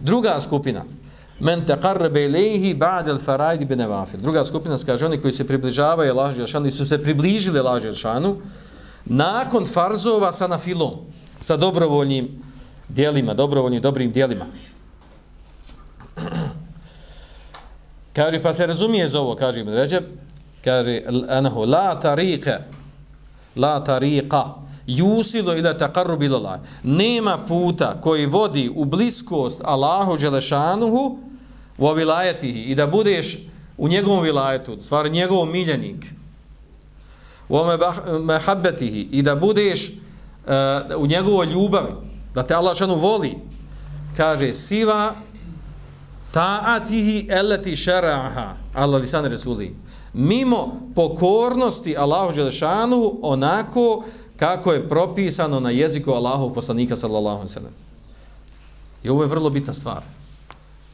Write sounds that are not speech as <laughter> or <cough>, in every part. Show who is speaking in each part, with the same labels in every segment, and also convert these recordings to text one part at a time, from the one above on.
Speaker 1: Druga skupina, men taqarrabe ilayhi ba'da al-fara'id bin nawafil. Druga skupina kaže oni koji se približavaju Allahu dželešanu su se približili Allahu dželešanu nakon farzova sa nafilom, sa dobrovoljnim djelima, dobrovoljnim dobrim djelima. <clears throat> Kaže, pa se razumije za ovo, kaže Ibn Ređeb, kaže, anahu, la tariqa, la tariqa, yusilo ila taqarrub ila Allah. Nema puta koji vodi u bliskost Allahu dželešanuhu u vilayatihi i da budeš u njegovom vilajetu, stvar njegov miljenik. U mahabbatihi i da budeš uh, u njegovoj ljubavi, da te Allah šanu voli. Kaže siva ta'atihi allati shara'aha. Allah lisan rasuli. Mimo pokornosti Allahu dželešanu onako kako je propisano na jeziku Allahov poslanika sallallahu alejhi ve sellem. I ovo je vrlo bitna stvar.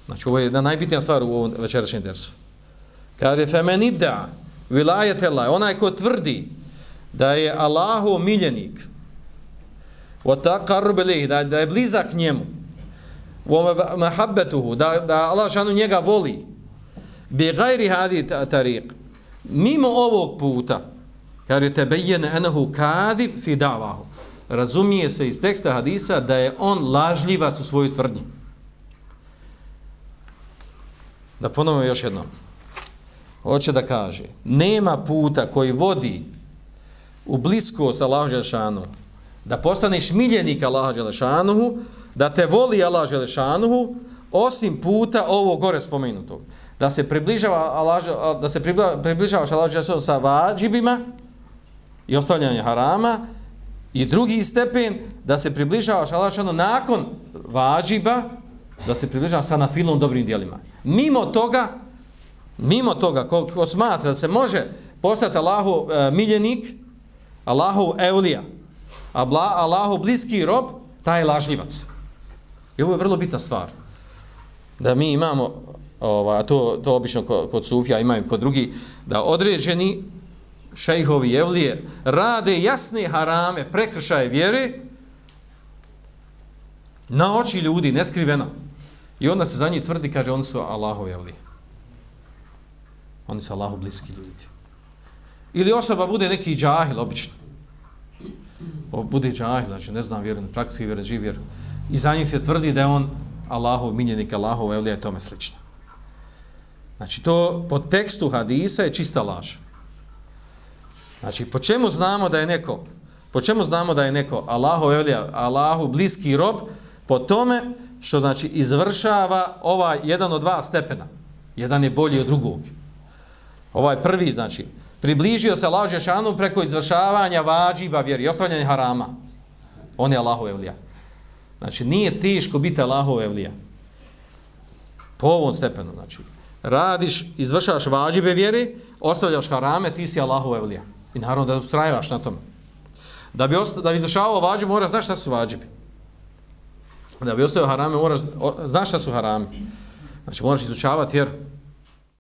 Speaker 1: Znači ovo je jedna najbitnija stvar u ovom večerašnjem dersu. Kaže femenida vilajet Allah, onaj ko tvrdi da je Allahov miljenik wa taqarrub ilayhi da, da je blizak njemu wa mahabbatuhu da, da Allah šanu njega voli bi gajri hadi tariq mimo ovog puta kaže te bejene enahu kadib fi da'vahu. Razumije se iz teksta hadisa da je on lažljivac u svojoj tvrdnji. Da ponovimo još jednom. Hoće da kaže, nema puta koji vodi u bliskost sa Allahom Želešanu, da postaneš miljenik Allaha Želešanuhu, da te voli Allah Želešanuhu, osim puta ovo gore spomenutog. Da se približava Allah, da se približavaš Allah Želešanuhu sa vađibima, i ostavljanje harama i drugi stepen da se približavaš Allahšanu nakon vađiba da se približavaš sa nafilom dobrim dijelima. Mimo toga, mimo toga, ko, ko smatra da se može postati Allahu e, miljenik, Allahu eulija, a bla, Allahu bliski rob, taj je lažljivac. I ovo je vrlo bitna stvar. Da mi imamo, ova, to, to obično kod, kod Sufija imaju kod drugi, da određeni šejhovi evlije rade jasne harame, prekršaje vjere na oči ljudi, neskriveno. I onda se za njih tvrdi, kaže, oni su Allahovi evlije. Oni su Allahu bliski ljudi. Ili osoba bude neki džahil, obično. O, bude džahil, znači ne znam vjeru, praktiki vjeru, živ vjeru. I za njih se tvrdi da je on Allahov minjenik, Allahov evlija i tome slično. Znači to po tekstu hadisa je čista laž. Znači, po čemu znamo da je neko, po čemu znamo da je neko Allahu evlija, Allahu bliski rob, po tome što znači izvršava ovaj jedan od dva stepena. Jedan je bolji od drugog. Ovaj prvi, znači, približio se Allahu Žešanu preko izvršavanja vađiba vjeri, ostavljanja harama. On je Allahu evlija. Znači, nije teško biti Allahu evlija. Po ovom stepenu, znači, radiš, izvršavaš vađibe vjeri, ostavljaš harame, ti si Allahu evlija. I naravno da ustrajevaš na tom. Da bi, osta, da bi izrašavao vađib, mora znaš šta su vađibi. Da bi ostavio harame, moraš znaš šta su harame. Znači, moraš izučavati vjeru.